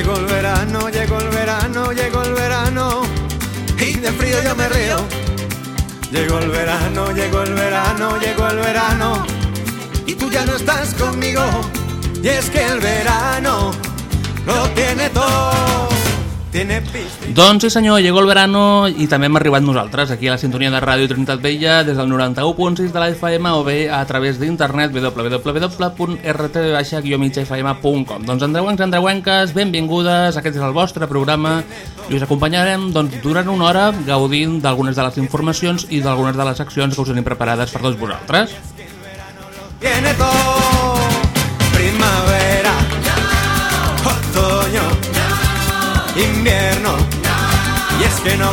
Llegó el verano, llegó el verano, llegó el verano. Y de frío yo me río. Llegó el verano, llegó el verano, llegó el verano. Y tú ya no estás conmigo. Y es que el verano lo tiene todo. Doncs sí senyor, llegó el verano i també hem arribat nosaltres aquí a la sintonia de Ràdio Trinitat Vella des del 91.6 de la FM o bé a través d'internet www.rtv-mitjafm.com Doncs andreuencs, andreuenques, benvingudes, aquest és el vostre programa i us acompanyarem doncs, durant una hora gaudint d'algunes de les informacions i d'algunes de les accions que us tenim preparades per tots vosaltres. Tiene todo. Invierno. Y es que no.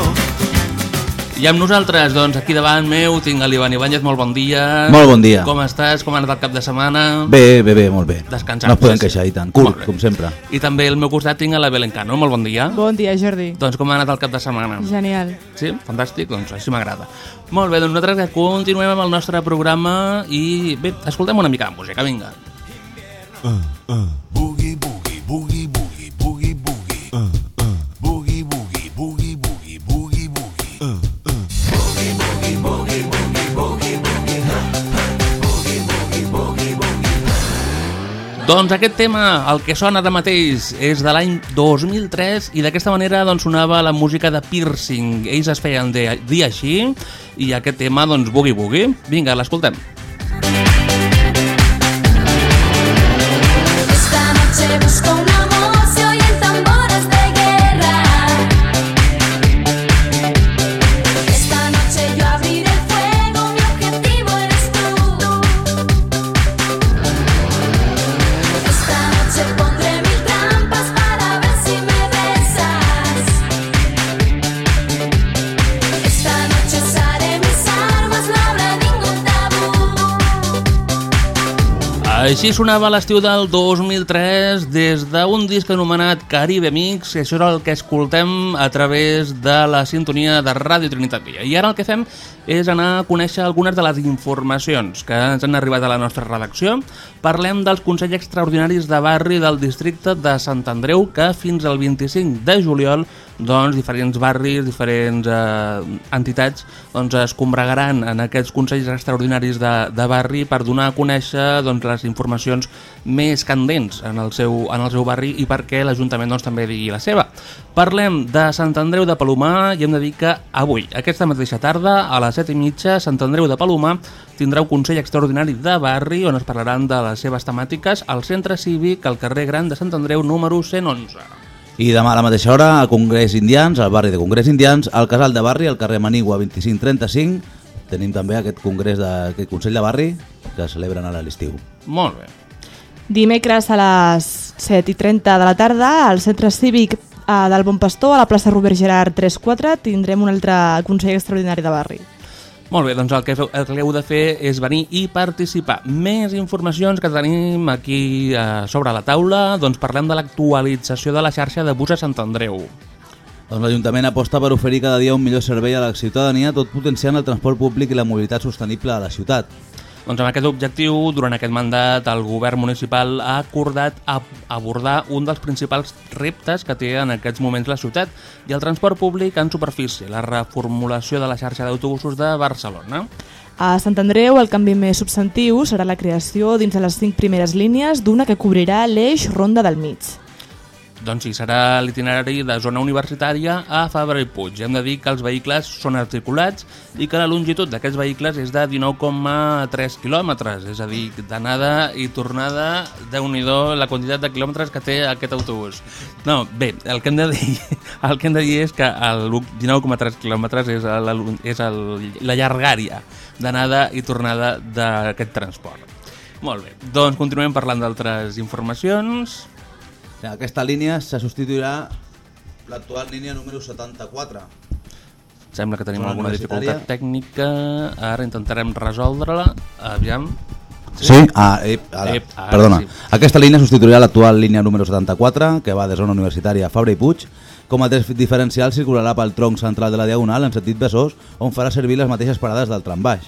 I amb nosaltres, doncs, aquí davant meu tinc l'Ivan Ibáñez, molt bon dia. Molt bon dia. Com estàs? Com ha anat el cap de setmana? Bé, bé, bé, molt bé. Descansant. No es poden Sí. queixar i tant. Curt, bé. com sempre. I també al meu costat tinc a la Belén Cano, molt bon dia. Bon dia, Jordi. Doncs com ha anat el cap de setmana? Genial. Sí? Fantàstic? Doncs així m'agrada. Molt bé, doncs nosaltres que continuem amb el nostre programa i bé, escoltem una mica de música, vinga. Boogie boogie boogie boogie boogie Doncs aquest tema, el que sona ara mateix, és de l'any 2003 i d'aquesta manera doncs, sonava la música de Piercing. Ells es feien de, dir així i aquest tema, doncs, Boogie Boogie. Vinga, l'escoltem. Així sonava l'estiu del 2003 des d'un disc anomenat Caribe Mix, i això és el que escoltem a través de la sintonia de Ràdio Trinitat Vella. I ara el que fem és anar a conèixer algunes de les informacions que ens han arribat a la nostra redacció. Parlem dels Consells Extraordinaris de Barri del districte de Sant Andreu que fins al 25 de juliol doncs, diferents barris, diferents eh, entitats doncs, es combregaran en aquests Consells Extraordinaris de, de barri per donar a conèixer doncs, les informacions més candents en el seu, en el seu barri i perquè l'Ajuntament doncs, també digui la seva. Parlem de Sant Andreu de Palomar i hem de dir que avui, aquesta mateixa tarda, a les 7 i mitja, Sant Andreu de Palomar tindrà un Consell Extraordinari de Barri on es parlaran de les seves temàtiques al Centre Cívic al carrer Gran de Sant Andreu número 111. I demà a la mateixa hora, al Congrés Indians, al barri de Congrés Indians, al Casal de Barri, al carrer Manigua 2535, tenim també aquest congrés de, aquest Consell de Barri que celebren a l'estiu. Molt bé. Dimecres a les 7 i 30 de la tarda, al Centre Cívic eh, del Bon Pastor, a la plaça Robert Gerard 34, tindrem un altre Consell Extraordinari de Barri. Molt bé, doncs el que, feu, el que heu de fer és venir i participar. Més informacions que tenim aquí eh, sobre la taula, doncs parlem de l'actualització de la xarxa de bus a Sant Andreu. Doncs l'Ajuntament aposta per oferir cada dia un millor servei a la ciutadania, tot potenciant el transport públic i la mobilitat sostenible a la ciutat. Doncs amb aquest objectiu, durant aquest mandat, el govern municipal ha acordat abordar un dels principals reptes que té en aquests moments la ciutat i el transport públic en superfície, la reformulació de la xarxa d'autobusos de Barcelona. A Sant Andreu, el canvi més substantiu serà la creació dins de les cinc primeres línies d'una que cobrirà l'eix Ronda del Mig. Doncs sí, serà l'itinerari de zona universitària a Fabra i Puig. Hem de dir que els vehicles són articulats i que la longitud d'aquests vehicles és de 19,3 quilòmetres, és a dir, d'anada i tornada, de nhi la quantitat de quilòmetres que té aquest autobús. No, bé, el que hem de dir, el que hem de dir és que el 19,3 quilòmetres és, la, és el, la llargària d'anada i tornada d'aquest transport. Molt bé, doncs continuem parlant d'altres informacions. En aquesta línia se substituirà l'actual línia número 74. Sembla que tenim Zona alguna dificultat tècnica. Ara intentarem resoldre-la. Aviam. Sí? Ah, ep, ara, Ep, ara perdona. sí. Aquesta línia substituirà l'actual línia número 74, que va de zona universitària a Fabra i Puig, Com a tret diferencial circularà pel tronc central de la Diagonal en sentit Besòs, on farà servir les mateixes parades del tram baix.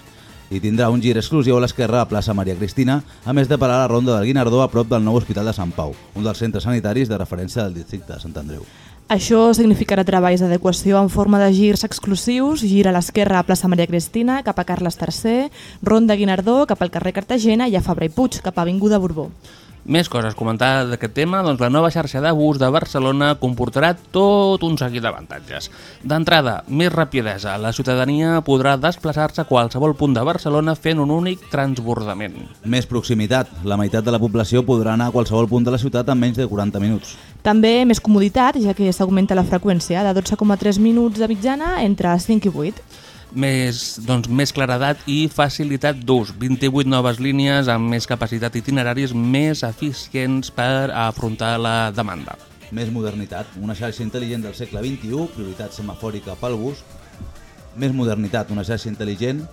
I tindrà un gir exclusiu a l'esquerra a plaça Maria Cristina, a més de parar a la ronda del Guinardó a prop del nou Hospital de Sant Pau, un dels centres sanitaris de referència del districte de Sant Andreu. Això significarà treballs d'adequació en forma de girs exclusius, gir a l'esquerra a plaça Maria Cristina, cap a Carles III, ronda Guinardó, cap al carrer Cartagena i a Fabra i Puig, cap a Avinguda Borbó. Més coses comentar d'aquest tema, doncs la nova xarxa de bus de Barcelona comportarà tot un seguit d'avantatges. D'entrada, més rapidesa. La ciutadania podrà desplaçar-se a qualsevol punt de Barcelona fent un únic transbordament. Més proximitat. La meitat de la població podrà anar a qualsevol punt de la ciutat en menys de 40 minuts. També més comoditat, ja que s'augmenta la freqüència de 12,3 minuts de mitjana entre 5 i 8. Més, doncs, més claredat i facilitat d'ús. 28 noves línies amb més capacitat i itineraris més eficients per afrontar la demanda. Més modernitat. Una xarxa intel·ligent del segle XXI, prioritat semafòrica pel bus. Més modernitat. Una xarxa intel·ligent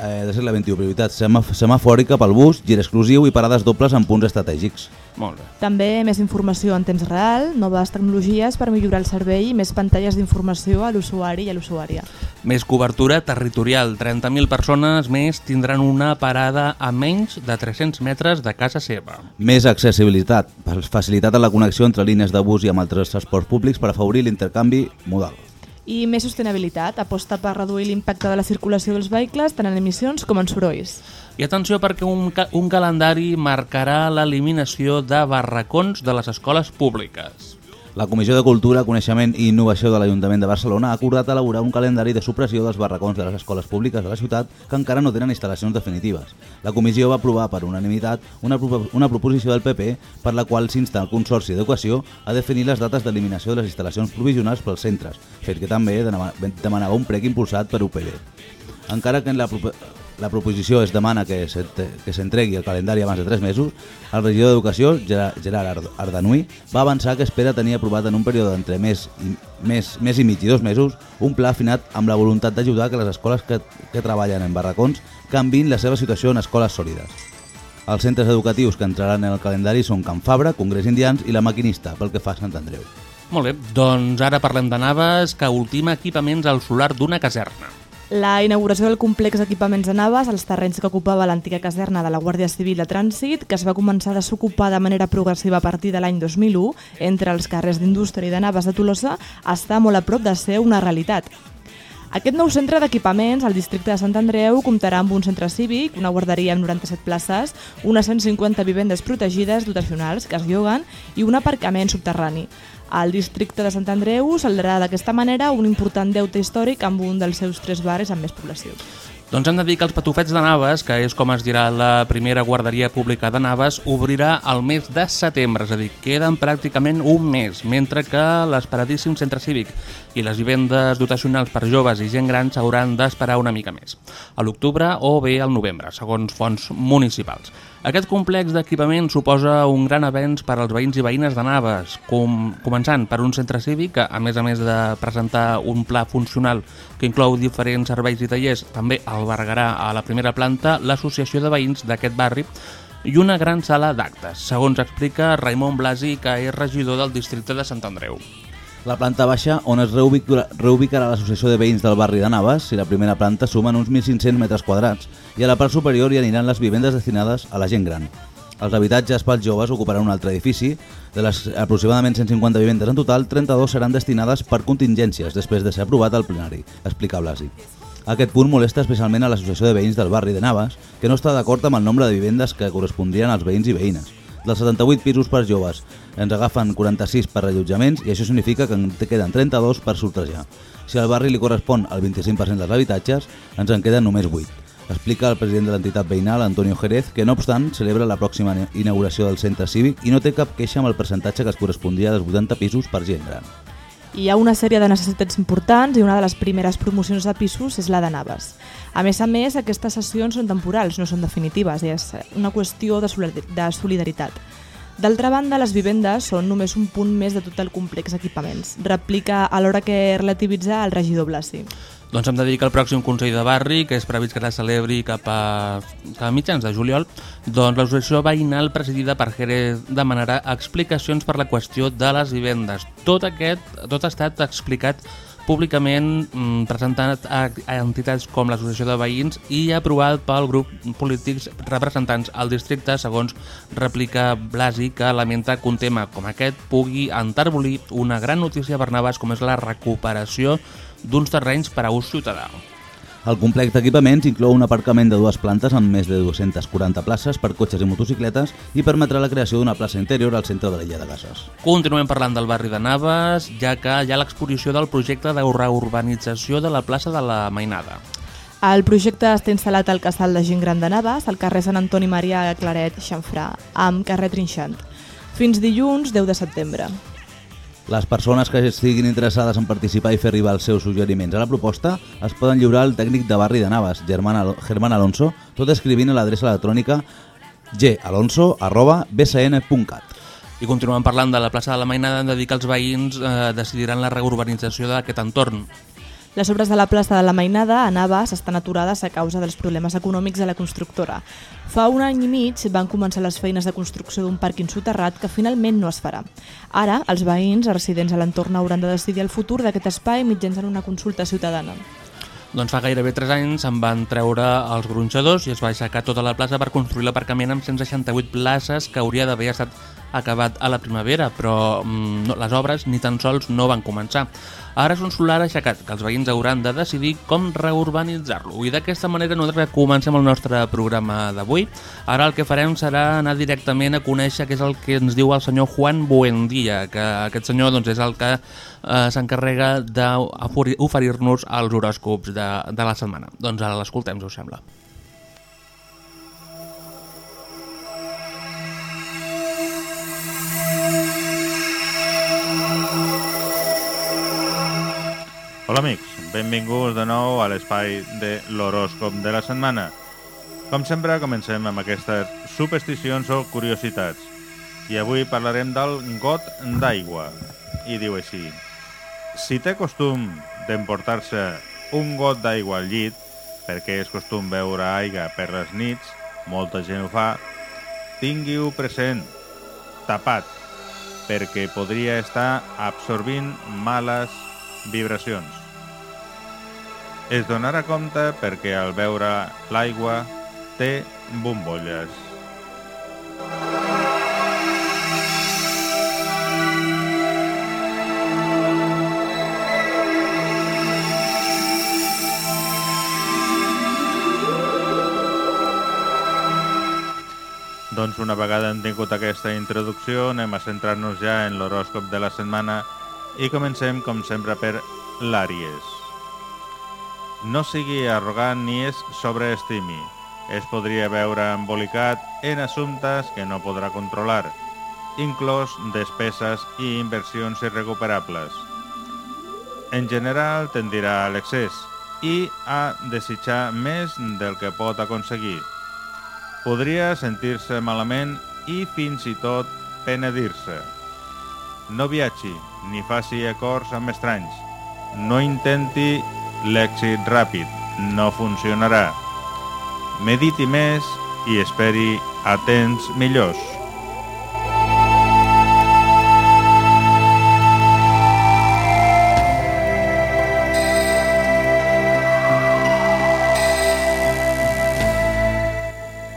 eh, del segle XXI, prioritat semaf semafòrica pel bus, gir exclusiu i parades dobles en punts estratègics. Molt bé. També més informació en temps real, noves tecnologies per millorar el servei i més pantalles d'informació a l'usuari i a l'usuària. Més cobertura territorial. 30.000 persones més tindran una parada a menys de 300 metres de casa seva. Més accessibilitat. Facilitat en la connexió entre línies de bus i amb altres transports públics per afavorir l'intercanvi modal. I més sostenibilitat, aposta per reduir l'impacte de la circulació dels vehicles tant en emissions com en sorolls. I atenció perquè un, ca un calendari marcarà l'eliminació de barracons de les escoles públiques. La Comissió de Cultura, Coneixement i Innovació de l'Ajuntament de Barcelona ha acordat elaborar un calendari de supressió dels barracons de les escoles públiques de la ciutat que encara no tenen instal·lacions definitives. La comissió va aprovar per unanimitat una, una proposició del PP per la qual s'insta el Consorci d'Educació a definir les dates d'eliminació de les instal·lacions provisionals pels centres, fet que també demanava un prec impulsat per UPB. Encara que en la, la proposició es demana que s'ent- que s'entregui el calendari abans de 3 mesos, el regidor d'Educació, Gera- Gerard Ard- Ardanuy, va avançar que espera tenir aprovat en un període entre mes i, mes, mes i mig i dos mesos un pla afinat amb la voluntat d'ajudar que les escoles que, que treballen en barracons canvin la seva situació en escoles sòlides. Els centres educatius que entraran en el calendari són Can Fabra, Congrés Indians i la Maquinista, pel que fa a Sant Andreu. Molt bé, doncs ara parlem de Naves, que ultima equipaments al solar d'una caserna. La inauguració del complex d'equipaments de Naves als terrenys que ocupava l'antiga caserna de la Guàrdia Civil de Trànsit, que es va començar a desocupar de manera progressiva a partir de l'any 2001 entre els carrers d'Indústria i de Naves de Tolosa, està molt a prop de ser una realitat. Aquest nou centre d'equipaments al districte de Sant Andreu comptarà amb un centre cívic, una guarderia amb 97 places, unes 150 vivendes protegides dotacionals que es lloguen i un aparcament subterrani. El districte de Sant Andreu saldarà d'aquesta manera un important deute històric amb un dels seus tres barris amb més població. Doncs hem de dir que els Patufets de Naves, que és com es dirà la primera guarderia pública de Naves, obrirà el mes de setembre, és a dir, queden pràcticament un mes, mentre que l'esperadíssim centre cívic i les vivendes dotacionals per joves i gent gran s'hauran d'esperar una mica més, a l'octubre o bé al novembre, segons fonts municipals. Aquest complex d'equipament suposa un gran avenç per als veïns i veïnes de Naves, com, començant per un centre cívic que, a més a més de presentar un pla funcional que inclou diferents serveis i tallers, també albergarà a la primera planta l'associació de veïns d'aquest barri i una gran sala d'actes, segons explica Raimon Blasi, que és regidor del districte de Sant Andreu. La planta baixa, on es reubicarà, l'associació de veïns del barri de Navas, i la primera planta sumen uns 1.500 metres quadrats, i a la part superior hi aniran les vivendes destinades a la gent gran. Els habitatges pels joves ocuparan un altre edifici. De les aproximadament 150 vivendes en total, 32 seran destinades per contingències després de ser aprovat al plenari, explica Blasi. Aquest punt molesta especialment a l'Associació de Veïns del barri de Navas, que no està d'acord amb el nombre de vivendes que correspondrien als veïns i veïnes. Dels 78 pisos per joves ens agafen 46 per rellotjaments i això significa que en queden 32 per sortejar. Si al barri li correspon el 25% dels habitatges, ens en queden només 8. Explica el president de l'entitat veïnal, Antonio Jerez, que no obstant celebra la pròxima inauguració del centre cívic i no té cap queixa amb el percentatge que es correspondria dels 80 pisos per gent gran. Hi ha una sèrie de necessitats importants i una de les primeres promocions de pisos és la de Naves. A més a més, aquestes sessions són temporals, no són definitives, és una qüestió de solidaritat. D'altra banda, les vivendes són només un punt més de tot el complex d'equipaments. Replica alhora que relativitza el regidor Blasi. Doncs hem de dir que el pròxim Consell de Barri, que és previst que es celebri cap a, cap a mitjans de juliol, doncs l'associació veïnal presidida per Jerez demanarà explicacions per la qüestió de les vivendes. Tot aquest, tot ha estat explicat públicament mm, presentat a, entitats com l'Associació de Veïns i aprovat pel grup polítics representants al districte, segons replica Blasi, que lamenta que un tema com aquest pugui entarbolir una gran notícia per Navas com és la recuperació d'uns terrenys per a ús ciutadà. El complex d'equipaments inclou un aparcament de dues plantes amb més de 240 places per cotxes i motocicletes i permetrà la creació d'una plaça interior al centre de l'illa de Cases. Continuem parlant del barri de Navas, ja que hi ha l'exposició del projecte de reurbanització de la plaça de la Mainada. El projecte està instal·lat al casal de gent gran de Navas, al carrer Sant Antoni Maria Claret Xanfrà, amb carrer Trinxant, fins dilluns 10 de setembre. Les persones que estiguin interessades en participar i fer arribar els seus suggeriments a la proposta es poden lliurar al tècnic de barri de Navas, Germán, Al Germán Alonso, tot escrivint a l'adreça electrònica galonso.bsn.cat. I continuem parlant de la plaça de la Mainada, hem de dir que els veïns eh, decidiran la reurbanització d'aquest entorn. Les obres de la plaça de la Mainada a Navas estan aturades a causa dels problemes econòmics de la constructora. Fa un any i mig van començar les feines de construcció d'un pàrquing soterrat que finalment no es farà. Ara, els veïns residents a l'entorn hauran de decidir el futur d'aquest espai mitjançant una consulta ciutadana. Doncs fa gairebé 3 anys se'n van treure els gronxadors i es va aixecar tota la plaça per construir l'aparcament amb 168 places que hauria d'haver estat acabat a la primavera, però mm, no, les obres ni tan sols no van començar. Ara és un solar aixecat que els veïns hauran de decidir com reurbanitzar-lo. I d'aquesta manera nosaltres comencem el nostre programa d'avui. Ara el que farem serà anar directament a conèixer què és el que ens diu el senyor Juan Buendía, que aquest senyor doncs, és el que eh, s'encarrega d'oferir-nos els horòscops de, de la setmana. Doncs ara l'escoltem, si us sembla. Hola amics, benvinguts de nou a l'espai de l'horòscop de la setmana. Com sempre, comencem amb aquestes supersticions o curiositats. I avui parlarem del got d'aigua. I diu així. Si té costum d'emportar-se un got d'aigua al llit, perquè és costum beure aigua per les nits, molta gent ho fa, tingui-ho present, tapat, perquè podria estar absorbint males vibracions. Es donarà compte perquè al veure l'aigua té bombolles. Doncs una vegada hem tingut aquesta introducció, anem a centrar-nos ja en l'horòscop de la setmana i comencem, com sempre, per l'Àries. No sigui arrogant ni es sobreestimi. Es podria veure embolicat en assumptes que no podrà controlar, inclòs despeses i inversions irrecuperables. En general tendirà a l'excés i a desitjar més del que pot aconseguir. Podria sentir-se malament i fins i tot penedir-se. No viatgi ni faci acords amb estranys. No intenti l'èxit ràpid, no funcionarà. Mediti més i esperi a temps millors.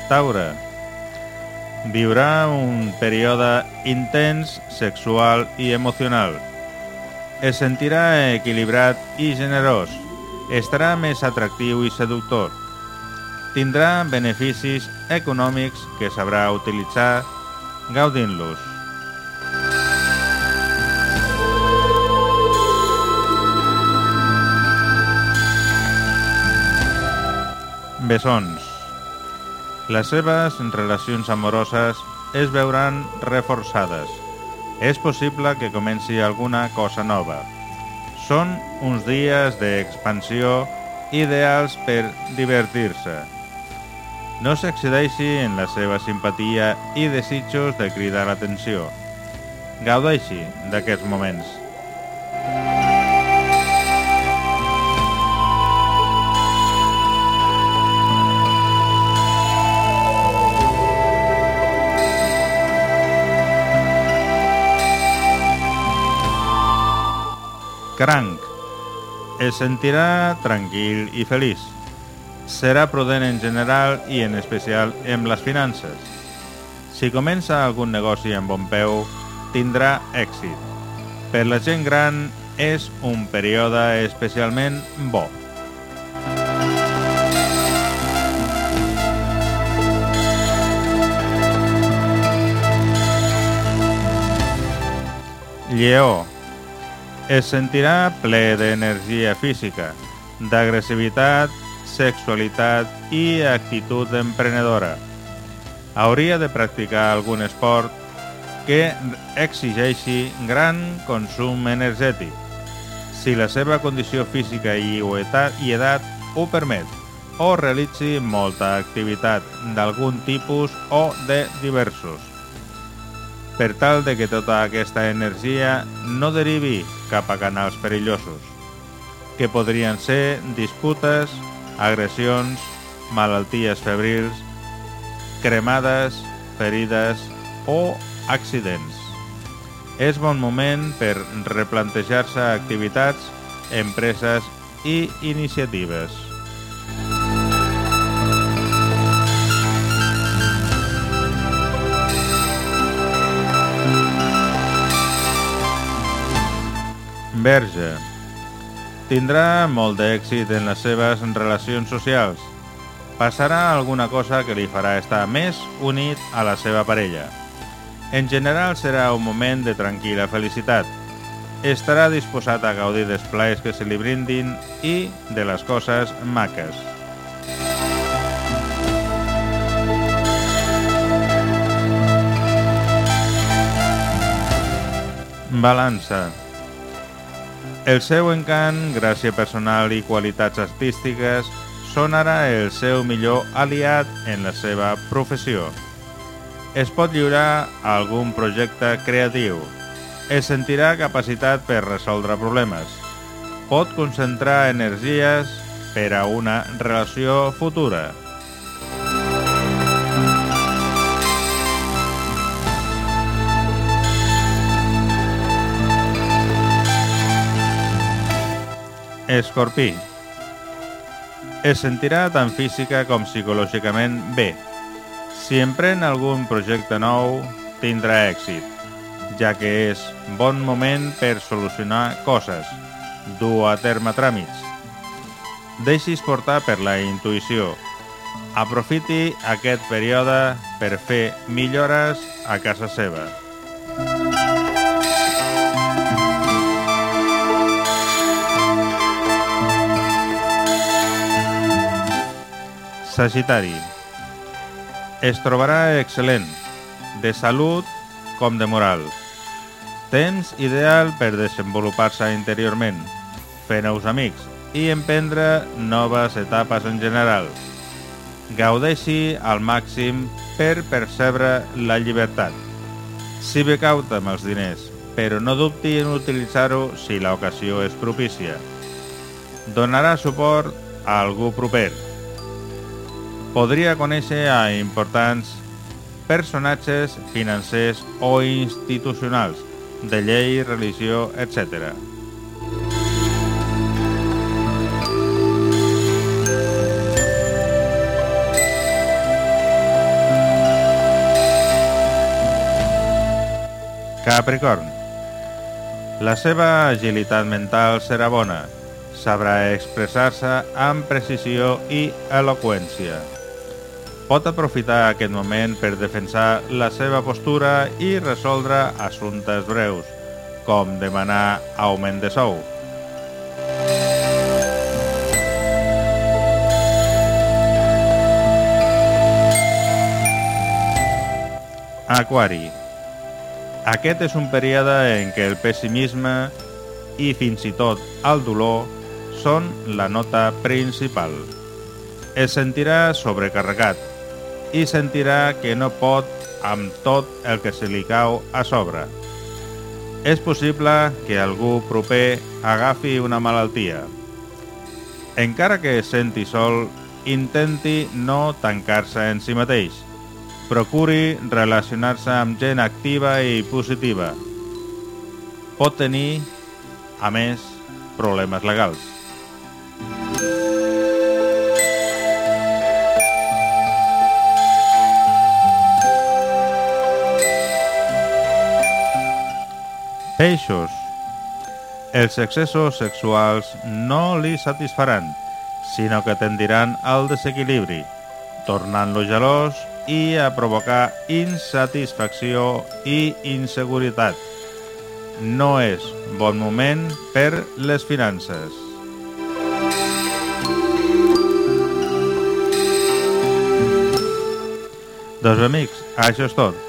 Taure. Viurà un període intens sexual i emocional. Es sentirà equilibrat i generós. Estarà més atractiu i seductor. Tindrà beneficis econòmics que sabrà utilitzar gaudint-los. Bessons. Les seves relacions amoroses es veuran reforçades. És possible que comenci alguna cosa nova. Són uns dies d'expansió ideals per divertir-se. No s'excedeixi en la seva simpatia i desitjos de cridar l'atenció. Gaudeixi d'aquests moments. Cranc. Es sentirà tranquil i feliç. Serà prudent en general i en especial en les finances. Si comença algun negoci amb bon peu, tindrà èxit. Per la gent gran és un període especialment bo. Lleó. Es sentirà ple d'energia física, d'agressivitat, sexualitat i actitud emprenedora. Hauria de practicar algun esport que exigeixi gran consum energètic, si la seva condició física i, edat ho permet, o realitzi molta activitat d'algun tipus o de diversos per tal de que tota aquesta energia no derivi cap a canals perillosos, que podrien ser disputes, agressions, malalties febrils, cremades, ferides o accidents. És bon moment per replantejar-se activitats, empreses i iniciatives. Verge. Tindrà molt d'èxit en les seves relacions socials. Passarà alguna cosa que li farà estar més unit a la seva parella. En general serà un moment de tranquil·la felicitat. Estarà disposat a gaudir dels plaers que se li brindin i de les coses maques. Balança. El seu encant, gràcia personal i qualitats artístiques són ara el seu millor aliat en la seva professió. Es pot lliurar a algun projecte creatiu. Es sentirà capacitat per resoldre problemes. Pot concentrar energies per a una relació futura. Escorpí. Es sentirà tant física com psicològicament bé. Si emprèn algun projecte nou, tindrà èxit, ja que és bon moment per solucionar coses, dur a terme tràmits. Deixis portar per la intuïció. Aprofiti aquest període per fer millores a casa seva. Sagitari. Es trobarà excel·lent, de salut com de moral. Temps ideal per desenvolupar-se interiorment, fer nous amics i emprendre noves etapes en general. Gaudeixi al màxim per percebre la llibertat. Si bé cauta amb els diners, però no dubti en utilitzar-ho si l'ocasió és propícia. Donarà suport a algú proper, podria conèixer a importants personatges financers o institucionals, de llei, religió, etc. Capricorn. La seva agilitat mental serà bona. Sabrà expressar-se amb precisió i eloqüència pot aprofitar aquest moment per defensar la seva postura i resoldre assumptes breus, com demanar augment de sou. Aquari. Aquest és un període en què el pessimisme i fins i tot el dolor són la nota principal. Es sentirà sobrecarregat, i sentirà que no pot amb tot el que se li cau a sobre. És possible que algú proper agafi una malaltia. Encara que es senti sol, intenti no tancar-se en si mateix. Procuri relacionar-se amb gent activa i positiva. Pot tenir, a més, problemes legals. Peixos. Els excessos sexuals no li satisfaran, sinó que tendiran al desequilibri, tornant-lo gelós i a provocar insatisfacció i inseguretat. No és bon moment per les finances. Doncs amics, això és tot.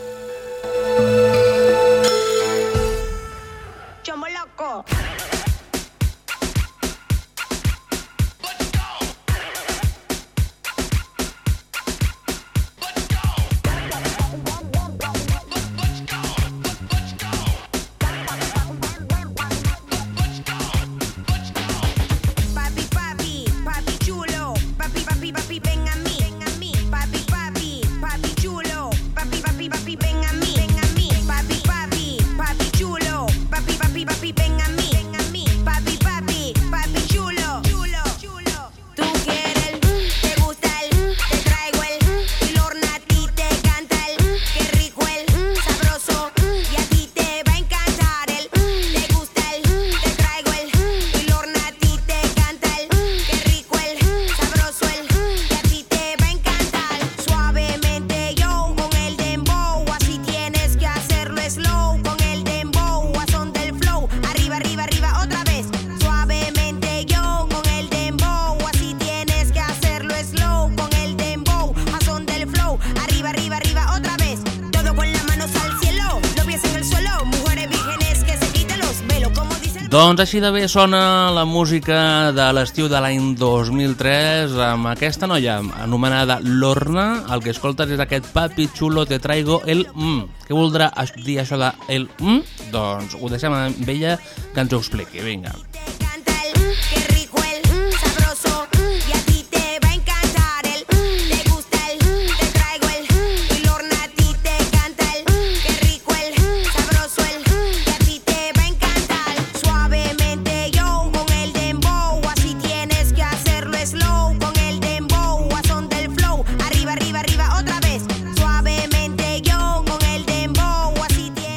Doncs així de bé sona la música de l'estiu de l'any 2003 amb aquesta noia anomenada Lorna. El que escoltes és aquest Papi Chulo te traigo el mm. Què voldrà dir això de el mm? Doncs ho deixem amb ella que ens ho expliqui. Vinga.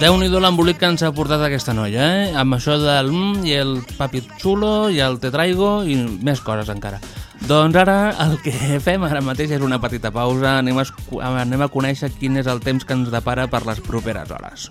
Déu-n'hi-do l'embolic que ens ha portat aquesta noia, eh? Amb això del mm i el papi xulo i el te traigo i més coses encara. Doncs ara el que fem ara mateix és una petita pausa. Anem a, anem a conèixer quin és el temps que ens depara per les properes hores.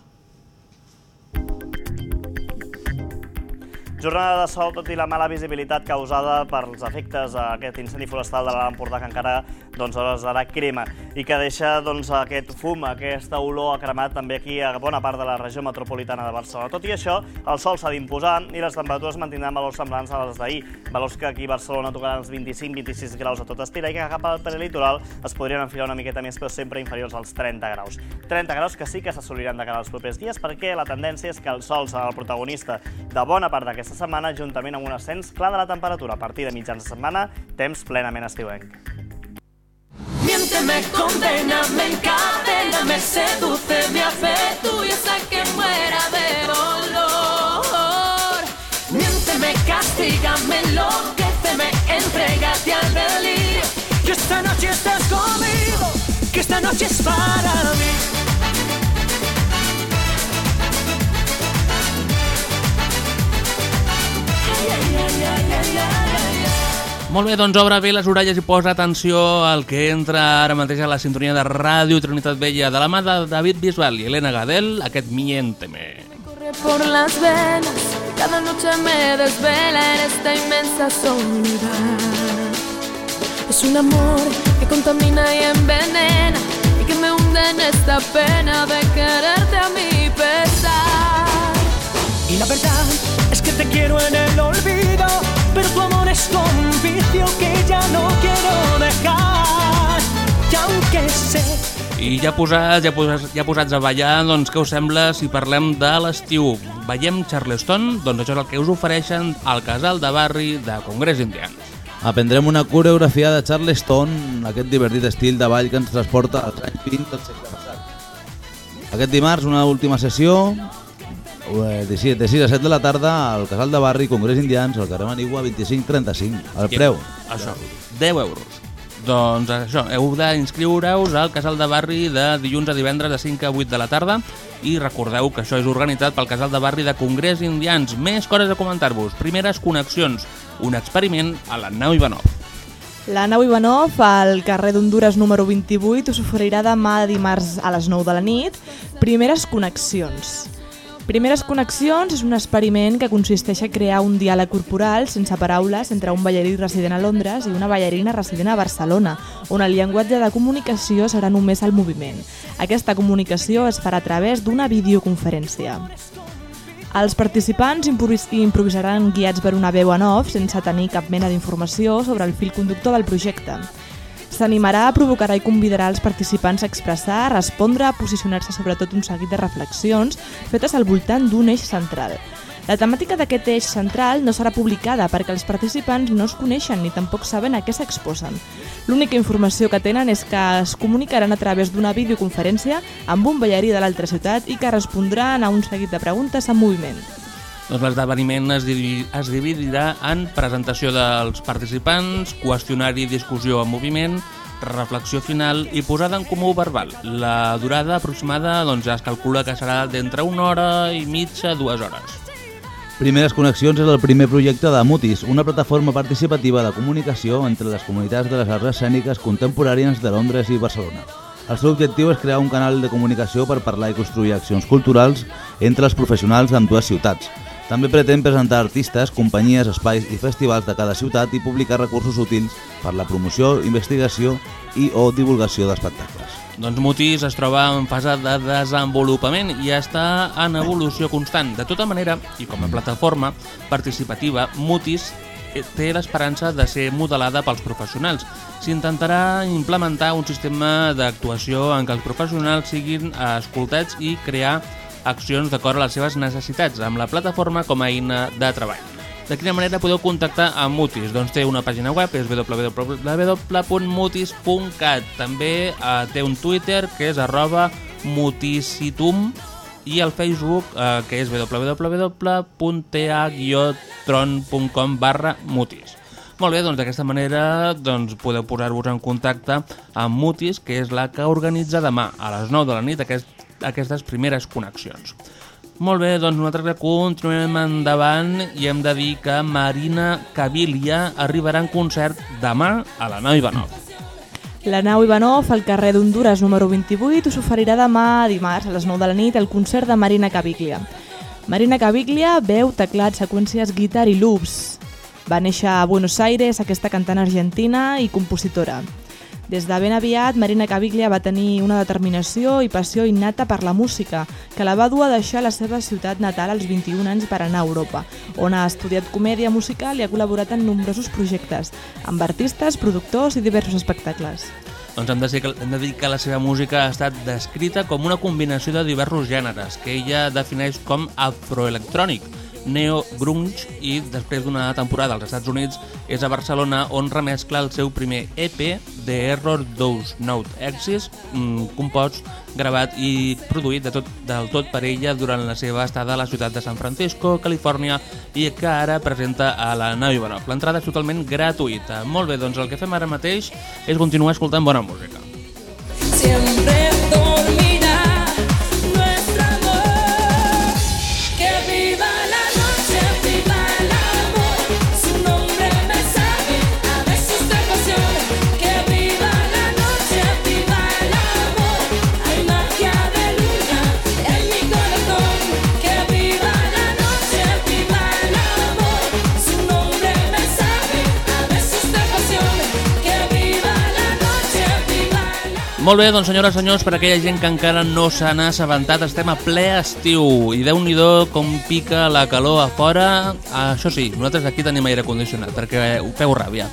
Jornada de sol, tot i la mala visibilitat causada pels efectes d'aquest incendi forestal de l'Alt Empordà que encara doncs, es darà crema i que deixa doncs, aquest fum, aquesta olor a cremat també aquí a bona part de la regió metropolitana de Barcelona. Tot i això, el sol s'ha d'imposar i les temperatures mantindran valors semblants a les d'ahir, valors que aquí a Barcelona tocaran els 25-26 graus a tot estir i que cap al prelitoral es podrien enfilar una miqueta més, però sempre inferiors als 30 graus. 30 graus que sí que s'assoliran de cara als propers dies perquè la tendència és que el sol serà el protagonista de bona part d'aquesta setmana, juntament amb un ascens clar de la temperatura. A partir de mitjans de setmana, temps plenament estiuenc. Miénteme, condena, me encadena, me seduce, me hace tuya hasta que muera de dolor. Miénteme, castígame, enloqueceme, entrégate al delirio. Que esta noche estás conmigo, que esta noche es para mí. Molt bé, doncs obre bé les orelles i posa atenció al que entra ara mateix a la sintonia de Ràdio Trinitat Vella de la mà de David Bisbal i Helena Gadel, aquest Miénteme. corre por las venas, cada noche me desvela en esta inmensa soledad. Es un amor que contamina y envenena y que me hunde en esta pena de quererte a mi pesar. Y la verdad es que te quiero en el olvido, pero tu amor es un vicio que ya no quiero dejar. Y aunque sé I ja posats, ja posats, ja posats a ballar, doncs què us sembla si parlem de l'estiu? Veiem Charleston? Doncs això és el que us ofereixen al casal de barri de Congrés Indian. Aprendrem una coreografia de Charleston, aquest divertit estil de ball que ens transporta als anys 20 del segle passat. Aquest dimarts, una última sessió, eh, de 6, de 6 a 7 de la tarda, al Casal de Barri, Congrés Indians, al carrer Manigua, 2535. El preu, Això, 10 euros. Doncs això, heu d'inscriure-us al Casal de Barri de dilluns a divendres de 5 a 8 de la tarda i recordeu que això és organitzat pel Casal de Barri de Congrés Indians. Més coses a comentar-vos. Primeres connexions, un experiment a la nau Ivanov. La nau Ivanov, al carrer d'Honduras número 28, us oferirà demà dimarts a les 9 de la nit primeres connexions. Primeres connexions és un experiment que consisteix a crear un diàleg corporal sense paraules entre un ballarí resident a Londres i una ballarina resident a Barcelona, on el llenguatge de comunicació serà només el moviment. Aquesta comunicació es farà a través d'una videoconferència. Els participants improvis improvisaran guiats per una veu en off sense tenir cap mena d'informació sobre el fil conductor del projecte. S'animarà, provocarà i convidarà els participants a expressar, a respondre, a posicionar-se sobre tot un seguit de reflexions fetes al voltant d'un eix central. La temàtica d'aquest eix central no serà publicada perquè els participants no es coneixen ni tampoc saben a què s'exposen. L'única informació que tenen és que es comunicaran a través d'una videoconferència amb un ballarí de l'altra ciutat i que respondran a un seguit de preguntes en moviment. Doncs l'esdeveniment es, es dividirà en presentació dels participants, qüestionari i discussió en moviment, reflexió final i posada en comú verbal. La durada aproximada doncs, es calcula que serà d'entre una hora i mitja a dues hores. Primeres Connexions és el primer projecte de Mutis, una plataforma participativa de comunicació entre les comunitats de les arts escèniques contemporànies de Londres i Barcelona. El seu objectiu és crear un canal de comunicació per parlar i construir accions culturals entre els professionals d'ambdues ciutats. També pretén presentar artistes, companyies, espais i festivals de cada ciutat i publicar recursos útils per la promoció, investigació i o divulgació d'espectacles. Doncs Mutis es troba en fase de desenvolupament i està en evolució constant. De tota manera, i com a plataforma participativa, Mutis té l'esperança de ser modelada pels professionals. S'intentarà implementar un sistema d'actuació en què els professionals siguin escoltats i crear accions d'acord a les seves necessitats, amb la plataforma com a eina de treball. De quina manera podeu contactar amb Mutis? Doncs té una pàgina web, és www.mutis.cat. També eh, té un Twitter, que és arroba muticitum, i el Facebook, eh, que és www.ta-tron.com barra mutis. Molt bé, doncs d'aquesta manera doncs, podeu posar-vos en contacte amb Mutis, que és la que organitza demà a les 9 de la nit aquest, aquestes primeres connexions. Molt bé, doncs nosaltres continuem endavant i hem de dir que Marina Cabilia arribarà en concert demà a la nau Ivanov. La nau Ivanov, al carrer d'Honduras número 28, us oferirà demà dimarts a les 9 de la nit el concert de Marina Caviglia. Marina Caviglia veu teclats, seqüències, guitar i loops. Va néixer a Buenos Aires, aquesta cantant argentina i compositora. Des de ben aviat, Marina Caviglia va tenir una determinació i passió innata per la música, que la va dur a deixar la seva ciutat natal als 21 anys per anar a Europa, on ha estudiat comèdia musical i ha col·laborat en nombrosos projectes, amb artistes, productors i diversos espectacles. Doncs hem de, que, hem de dir que la seva música ha estat descrita com una combinació de diversos gèneres, que ella defineix com afroelectrònic, neo-grunge i després d'una temporada als Estats Units és a Barcelona on remescla el seu primer EP The Error Dose Note Exis, mm, compost, gravat i produït de tot, del tot per ella durant la seva estada a la ciutat de San Francisco, Califòrnia i que ara presenta a la nau Ivanov. L'entrada és totalment gratuïta. Molt bé, doncs el que fem ara mateix és continuar escoltant bona música. Molt bé, doncs senyores i senyors, per aquella gent que encara no se n'ha assabentat, estem a ple estiu i déu nhi com pica la calor a fora. Això sí, nosaltres aquí tenim aire condicionat perquè ho feu ràbia.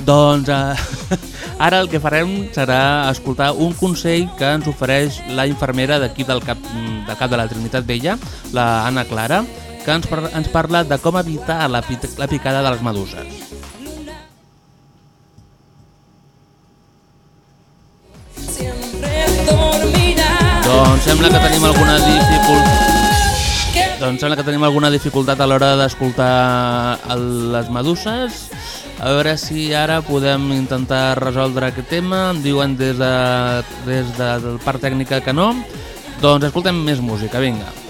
Doncs eh, ara el que farem serà escoltar un consell que ens ofereix la infermera d'aquí del, cap, del cap de la Trinitat Vella, la Anna Clara, que ens, ens parla de com evitar la, la picada de les meduses. Doncs sembla que tenim alguna dificultat... Doncs sembla que tenim alguna dificultat a l'hora d'escoltar les meduses. A veure si ara podem intentar resoldre aquest tema. Em diuen des, de, des de, del part tècnica que no. Doncs escoltem més música, vinga. Viva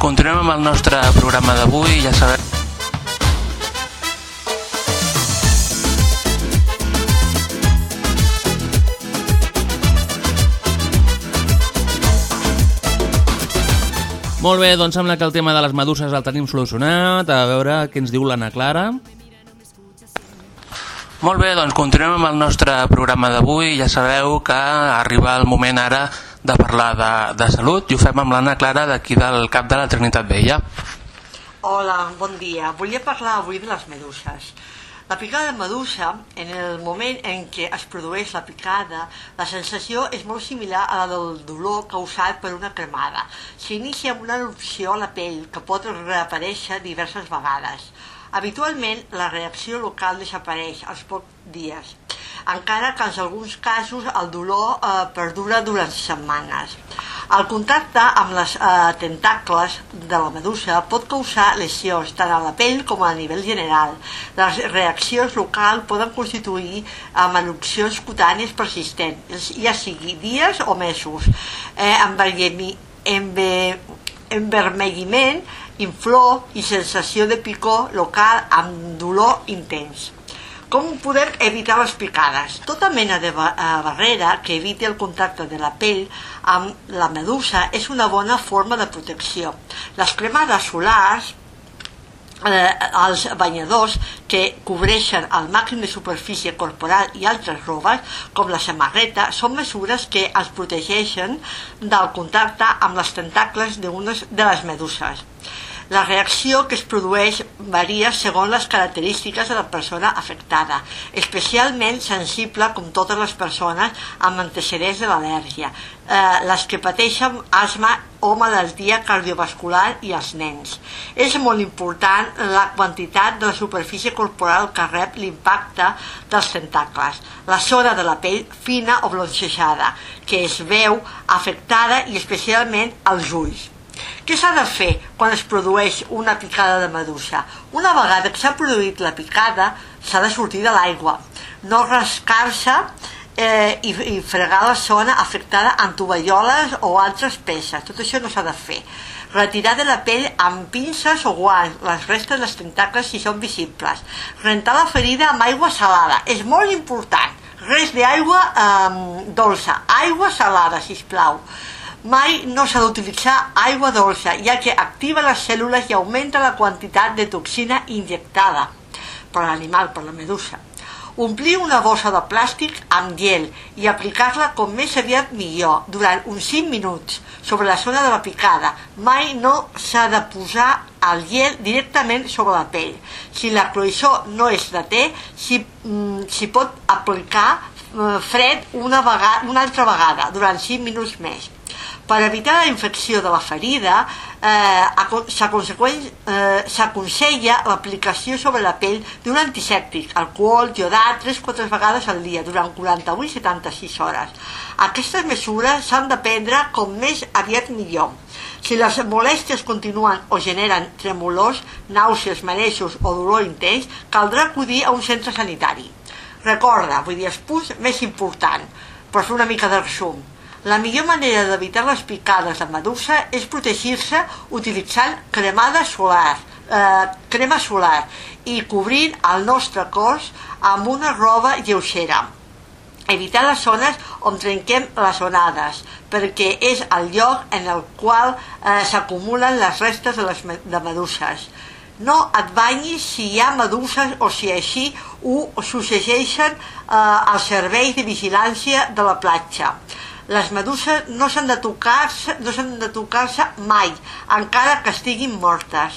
continuem amb el nostre programa d'avui. Ja sabeu... Molt bé, doncs sembla que el tema de les meduses el tenim solucionat. A veure què ens diu l'Anna Clara. Molt bé, doncs continuem amb el nostre programa d'avui. Ja sabeu que arriba el moment ara de parlar de, de salut i ho fem amb l'Anna Clara d'aquí del cap de la Trinitat Vella. Hola, bon dia. Volia parlar avui de les meduses. La picada de medusa, en el moment en què es produeix la picada, la sensació és molt similar a la del dolor causat per una cremada. S'inicia amb una erupció a la pell que pot reaparèixer diverses vegades. Habitualment, la reacció local desapareix als pocs dies, encara que en alguns casos el dolor eh, perdura durant setmanes. El contacte amb les eh, tentacles de la medusa pot causar lesions tant a la pell com a nivell general. Les reaccions locals poden constituir amb erupcions cutànies persistents, ja sigui dies o mesos, eh, enve- envermelliment, inflor i sensació de picor local amb dolor intens. Com podem evitar les picades? Tota mena de ba- eh, barrera que eviti el contacte de la pell amb la medusa és una bona forma de protecció. Les cremades solars eh, els banyadors que cobreixen el màxim de superfície corporal i altres robes, com la samarreta, són mesures que els protegeixen del contacte amb les tentacles de les meduses. La reacció que es produeix varia segons les característiques de la persona afectada, especialment sensible com totes les persones amb antecedents de l'al·lèrgia, eh, les que pateixen asma o malaltia cardiovascular i els nens. És molt important la quantitat de la superfície corporal que rep l'impacte dels tentacles, la zona de la pell fina o blanquejada, que es veu afectada i especialment els ulls. Què s'ha de fer quan es produeix una picada de medusa? Una vegada que s'ha produït la picada, s'ha de sortir de l'aigua, no rascar-se eh, i, i fregar la zona afectada amb tovalloles o altres peces. Tot això no s'ha de fer. Retirar de la pell amb pinces o guants les restes dels tentacles si són visibles. Rentar la ferida amb aigua salada. És molt important. Res d'aigua eh, dolça. Aigua salada, si plau. Mai no s'ha d'utilitzar aigua dolça, ja que activa les cèl·lules i augmenta la quantitat de toxina injectada per l'animal, per la medusa. Omplir una bossa de plàstic amb gel i aplicar-la com més aviat millor, durant uns 5 minuts, sobre la zona de la picada. Mai no s'ha de posar el gel directament sobre la pell. Si la cloïssor no es deté, s'hi mm, s'hi pot aplicar eh, fred una, vegada, una altra vegada, durant 5 minuts més. Per evitar la infecció de la ferida, eh, eh, s'aconsella l'aplicació sobre la pell d'un antisèptic, alcohol, iodat, 3-4 vegades al dia, durant 48 i 76 hores. Aquestes mesures s'han de prendre com més aviat millor. Si les molèsties continuen o generen tremolors, nàusees, marejos o dolor intens, caldrà acudir a un centre sanitari. Recorda, vull dir, els punts més importants, per fer una mica de resum. La millor manera d'evitar les picades de medusa és protegir-se utilitzant cremada solar, eh, crema solar i cobrint el nostre cos amb una roba lleugera. Evitar les zones on trenquem les onades, perquè és el lloc en el qual eh, s'acumulen les restes de, les, de meduses. No et banyis si hi ha meduses o si així ho succeeixen eh, els serveis de vigilància de la platja. Les meduses no s'han de tocar-se no de tocar-se mai, encara que estiguin mortes.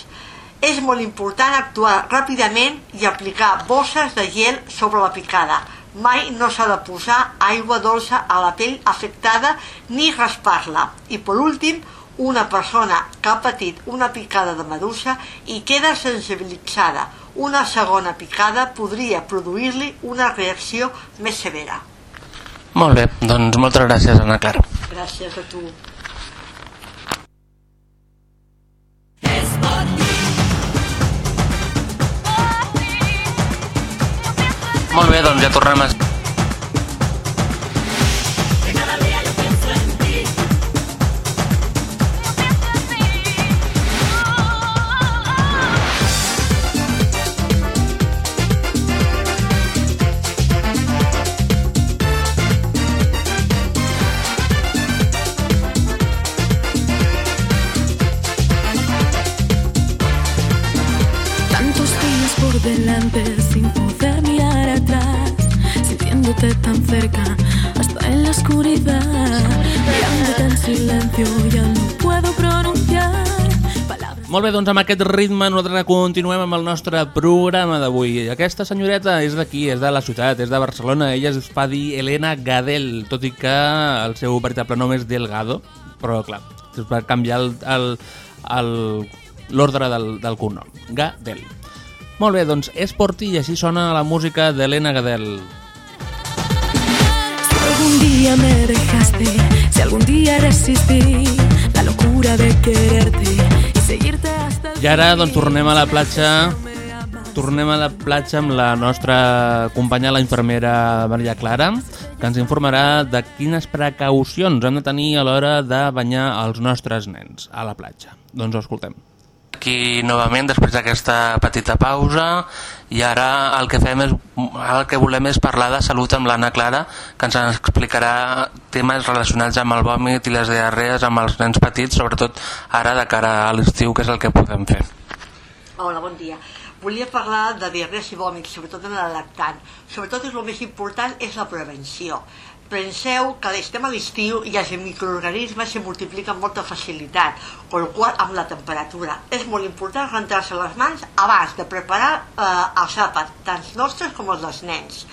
És molt important actuar ràpidament i aplicar bosses de gel sobre la picada. Mai no s'ha de posar aigua dolça a la pell afectada ni raspar-la. I per últim, una persona que ha patit una picada de medusa i queda sensibilitzada. Una segona picada podria produir-li una reacció més severa. Molt bé, doncs moltes gràcies, Ana Clara. Gràcies a tu. Molt bé, doncs ja tornem a... Molt bé, doncs amb aquest ritme nosaltres continuem amb el nostre programa d'avui. Aquesta senyoreta és d'aquí, és de la ciutat, és de Barcelona. Ella es fa dir Elena Gadel, tot i que el seu veritable nom és Delgado, però clar, es va canviar l'ordre del, del cognom. Gadel. Molt bé, doncs és por ti i així sona la música d'Elena Gadel. Si algún día me dejaste, si algún día resistí la locura de quererte I ara doncs tornem a la platja tornem a la platja amb la nostra companya, la infermera Maria Clara, que ens informarà de quines precaucions hem de tenir a l'hora de banyar els nostres nens a la platja. Doncs ho escoltem. Aquí novament, després d'aquesta petita pausa, i ara el que fem és, el que volem és parlar de salut amb l'Anna Clara, que ens explicarà temes relacionats amb el vòmit i les diarrees amb els nens petits, sobretot ara de cara a l'estiu, que és el que podem fer. Hola, bon dia. Volia parlar de diarrees i vòmits, sobretot en la lactant. Sobretot és el més important és la prevenció. Penseu que estem a l'estiu i els microorganismes se multipliquen amb molta facilitat, amb la qual amb la temperatura. És molt important rentar-se les mans abans de preparar eh, els àpats, tant nostres com els dels nens.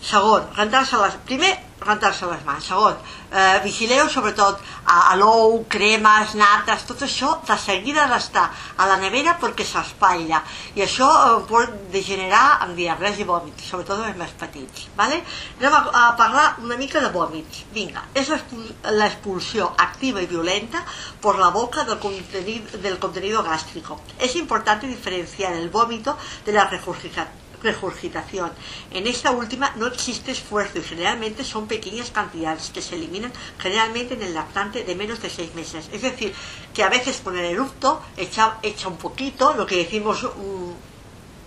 Segon, rentar-se les... Primer, rentar-se les mans. Segon, eh, vigileu sobretot a, a l'ou, cremes, nates, tot això de seguida d'estar a la nevera perquè s'espatlla i això eh, pot degenerar en diarrees i vòmits, sobretot els més petits. Vale? Anem a, a parlar una mica de vòmits. Vinga, és l'expul- l'expulsió activa y violenta por la boca del contenido, del contenido gástrico. Es importante diferenciar el vómito de la regurgitación regurgitación. En esta última no existe esfuerzo y generalmente son pequeñas cantidades que se eliminan generalmente en el lactante de menos de 6 meses. Es decir, que a veces con el eructo echa, echa un poquito, lo que decimos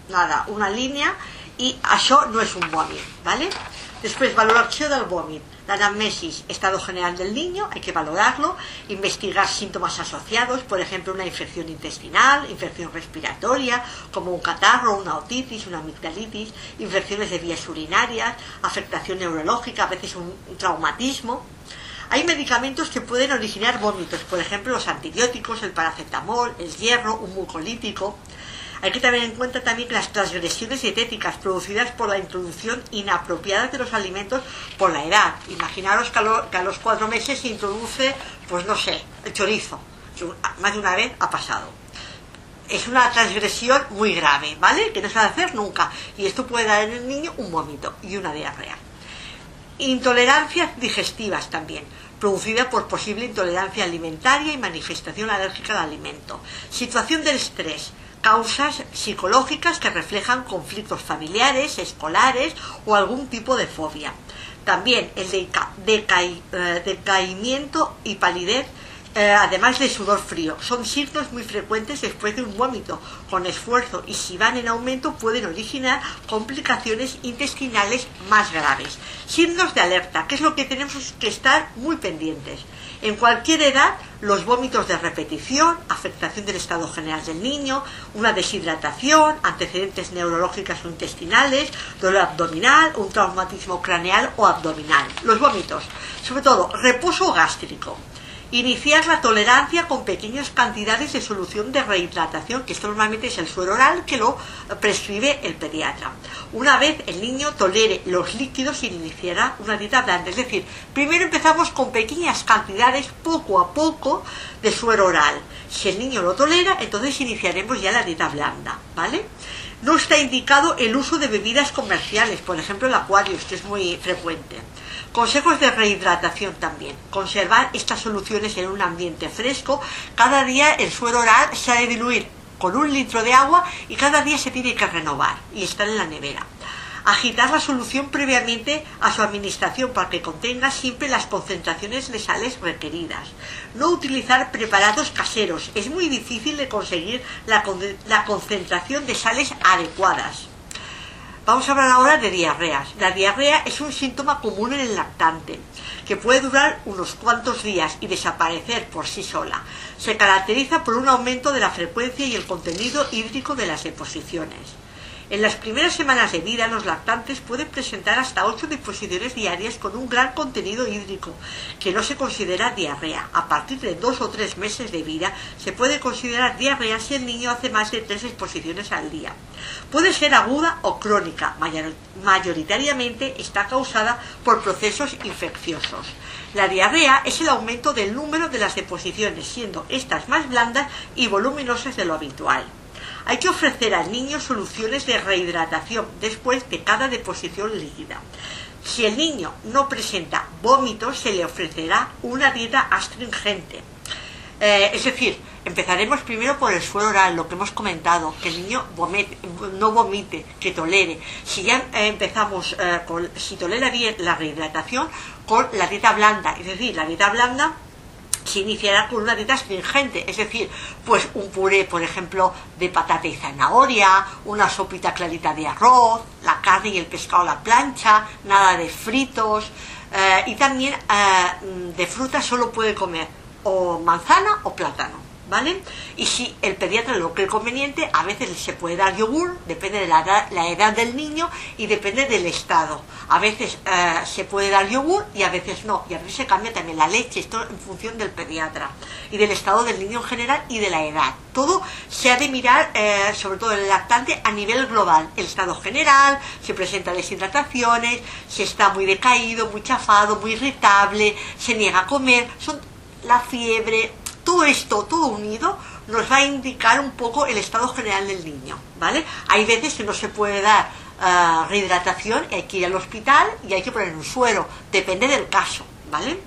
nada, una línea i això no és un vòmit, ¿vale? Després, valoració del vòmit. L'anamnesis, estado general del niño, hay que valorarlo, investigar síntomas asociados, por ejemplo, una infección intestinal, infección respiratoria, como un catarro, una otitis, una amigdalitis, infecciones de vías urinarias, afectación neurológica, a veces un traumatismo. Hay medicamentos que pueden originar vómitos, por ejemplo, los antibióticos, el paracetamol, el hierro, un mucolítico. Hay que tener en cuenta también las transgresiones dietéticas producidas por la introducción inapropiada de los alimentos por la edad. Imaginaros que a, que a los cuatro meses se introduce, pues no sé, el chorizo. Más de una vez ha pasado. Es una transgresión muy grave, ¿vale? Que no se ha de hacer nunca. Y esto puede dar en el niño un vómito y una diarrea. Intolerancias digestivas también, producida por posible intolerancia alimentaria y manifestación alérgica al alimento. Situación del estrés, causas psicológicas que reflejan conflictos familiares, escolares o algún tipo de fobia. También el eh, decaimiento y palidez, eh, además de sudor frío. Son signos muy frecuentes después de un vómito, con esfuerzo, y si van en aumento pueden originar complicaciones intestinales más graves. Signos de alerta, que es lo que tenemos que estar muy pendientes. En cualquier edad, los vómitos de repetición, afectación del estado general del niño, una deshidratación, antecedentes neurológicas o intestinales, dolor abdominal, un traumatismo craneal o abdominal. Los vómitos, sobre todo reposo gástrico. Iniciar la tolerancia con pequeñas cantidades de solución de rehidratación, que esto normalmente es el suero oral que lo prescribe el pediatra. Una vez el niño tolere los líquidos, iniciará una dieta blanda. Es decir, primero empezamos con pequeñas cantidades, poco a poco, de suero oral. Si el niño lo tolera, entonces iniciaremos ya la dieta blanda, ¿vale? No está indicado el uso de bebidas comerciales, por ejemplo el acuario, esto es muy frecuente. Consejos de rehidratación también. Conservar estas soluciones en un ambiente fresco. Cada día el suero oral se ha de diluir con un litro de agua y cada día se tiene que renovar y estar en la nevera. Agitar la solución previamente a su administración para que contenga siempre las concentraciones de sales requeridas. No utilizar preparados caseros. Es muy difícil de conseguir la, la concentración de sales adecuadas. Vamos a hablar ahora de diarreas. La diarrea es un síntoma común en el lactante, que puede durar unos cuantos días y desaparecer por sí sola. Se caracteriza por un aumento de la frecuencia y el contenido hídrico de las deposiciones. En las primeras semanas de vida, los lactantes pueden presentar hasta 8 deposiciones diarias con un gran contenido hídrico, que no se considera diarrea. A partir de 2 o 3 meses de vida, se puede considerar diarrea si el niño hace más de 3 exposiciones al día. Puede ser aguda o crónica, mayor- mayoritariamente está causada por procesos infecciosos. La diarrea es el aumento del número de las deposiciones, siendo estas más blandas y voluminosas de lo habitual. Hay que ofrecer al niño soluciones de rehidratación después de cada deposición líquida. Si el niño no presenta vómitos, se le ofrecerá una dieta astringente. Eh, es decir, empezaremos primero por el suelo oral, lo que hemos comentado, que el niño no vomite, que tolere. Si ya eh, empezamos, eh, con, si tolera bien la rehidratación, con la dieta blanda, es decir, la dieta blanda se iniciará con una dieta astringente, es decir, pues un puré, por ejemplo, de patata y zanahoria, una sopita clarita de arroz, la carne y el pescado a la plancha, nada de fritos, eh, y también eh, de fruta solo puede comer o manzana o plátano. ¿Vale? Y si el pediatra lo cree conveniente, a veces se puede dar yogur, depende de la edad, del niño y depende del estado. A veces eh, se puede dar yogur y a veces no. Y a veces se cambia también la leche, esto en función del pediatra y del estado del niño en general y de la edad. Todo se ha de mirar, eh, sobre todo el lactante, a nivel global. El estado general, se presenta deshidrataciones, se está muy decaído, muy chafado, muy irritable, se niega a comer, son la fiebre, todo esto, todo unido, nos va a indicar un poco el estado general del niño, ¿vale? Hay veces que no se puede dar ah, rehidratación y hay que ir al hospital y hay que poner un suero, depende del caso, ¿vale?